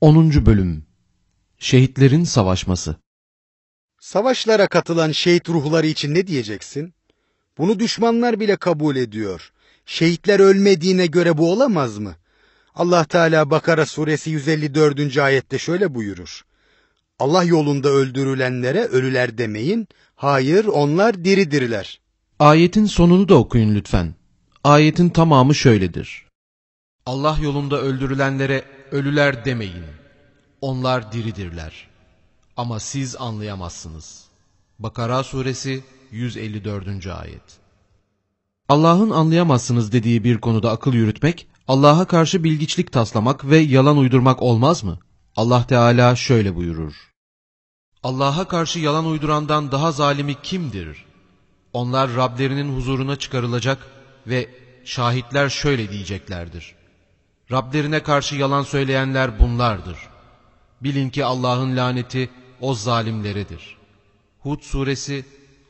10. Bölüm Şehitlerin Savaşması Savaşlara katılan şehit ruhları için ne diyeceksin? Bunu düşmanlar bile kabul ediyor. Şehitler ölmediğine göre bu olamaz mı? Allah Teala Bakara suresi 154. ayette şöyle buyurur. Allah yolunda öldürülenlere ölüler demeyin. Hayır onlar diridirler. Ayetin sonunu da okuyun lütfen. Ayetin tamamı şöyledir. Allah yolunda öldürülenlere ölüler demeyin. Onlar diridirler. Ama siz anlayamazsınız. Bakara suresi 154. ayet. Allah'ın anlayamazsınız dediği bir konuda akıl yürütmek, Allah'a karşı bilgiçlik taslamak ve yalan uydurmak olmaz mı? Allah Teala şöyle buyurur. Allah'a karşı yalan uydurandan daha zalimi kimdir? Onlar Rablerinin huzuruna çıkarılacak ve şahitler şöyle diyeceklerdir. Rablerine karşı yalan söyleyenler bunlardır. Bilin ki Allah'ın laneti o zalimleredir. Hud suresi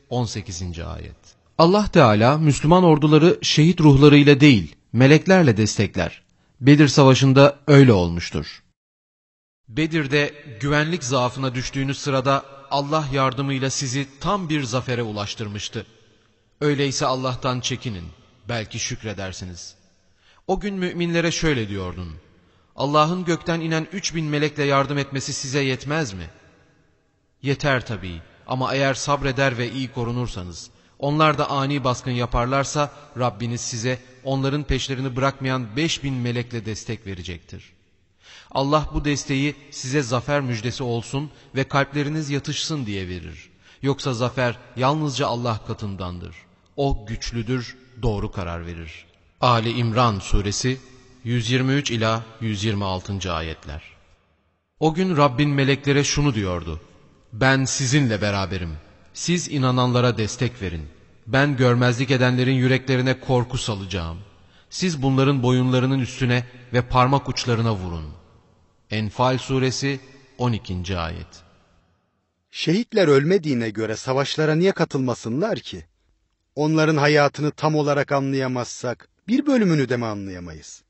18. ayet. Allah Teala Müslüman orduları şehit ruhlarıyla değil, meleklerle destekler. Bedir Savaşı'nda öyle olmuştur. Bedir'de güvenlik zaafına düştüğünüz sırada Allah yardımıyla sizi tam bir zafere ulaştırmıştı. Öyleyse Allah'tan çekinin, belki şükredersiniz. O gün müminlere şöyle diyordun. Allah'ın gökten inen üç bin melekle yardım etmesi size yetmez mi? Yeter tabii ama eğer sabreder ve iyi korunursanız, onlar da ani baskın yaparlarsa Rabbiniz size onların peşlerini bırakmayan beş bin melekle destek verecektir. Allah bu desteği size zafer müjdesi olsun ve kalpleriniz yatışsın diye verir. Yoksa zafer yalnızca Allah katındandır. O güçlüdür, doğru karar verir. Ali İmran suresi 123 ila 126. ayetler. O gün Rabbin meleklere şunu diyordu. Ben sizinle beraberim. Siz inananlara destek verin. Ben görmezlik edenlerin yüreklerine korku salacağım. Siz bunların boyunlarının üstüne ve parmak uçlarına vurun. Enfal suresi 12. ayet. Şehitler ölmediğine göre savaşlara niye katılmasınlar ki? Onların hayatını tam olarak anlayamazsak bir bölümünü de mi anlayamayız?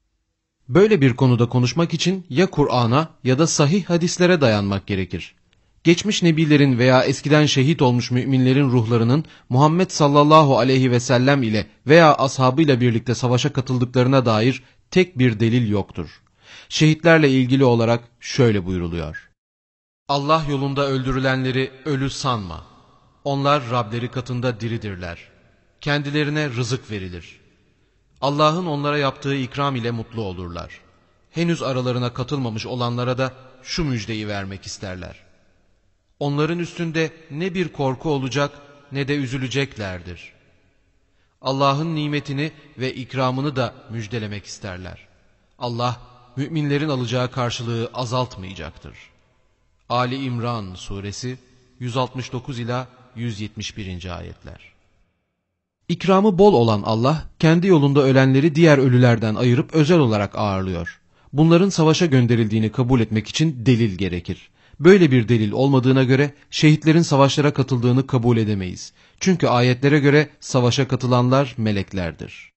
Böyle bir konuda konuşmak için ya Kur'an'a ya da sahih hadislere dayanmak gerekir. Geçmiş nebilerin veya eskiden şehit olmuş müminlerin ruhlarının Muhammed sallallahu aleyhi ve sellem ile veya ashabıyla birlikte savaşa katıldıklarına dair tek bir delil yoktur. Şehitlerle ilgili olarak şöyle buyruluyor. Allah yolunda öldürülenleri ölü sanma. Onlar Rableri katında diridirler. Kendilerine rızık verilir. Allah'ın onlara yaptığı ikram ile mutlu olurlar. Henüz aralarına katılmamış olanlara da şu müjdeyi vermek isterler. Onların üstünde ne bir korku olacak ne de üzüleceklerdir. Allah'ın nimetini ve ikramını da müjdelemek isterler. Allah müminlerin alacağı karşılığı azaltmayacaktır. Ali İmran suresi 169 ila 171. ayetler. İkramı bol olan Allah kendi yolunda ölenleri diğer ölülerden ayırıp özel olarak ağırlıyor. Bunların savaşa gönderildiğini kabul etmek için delil gerekir. Böyle bir delil olmadığına göre şehitlerin savaşlara katıldığını kabul edemeyiz. Çünkü ayetlere göre savaşa katılanlar meleklerdir.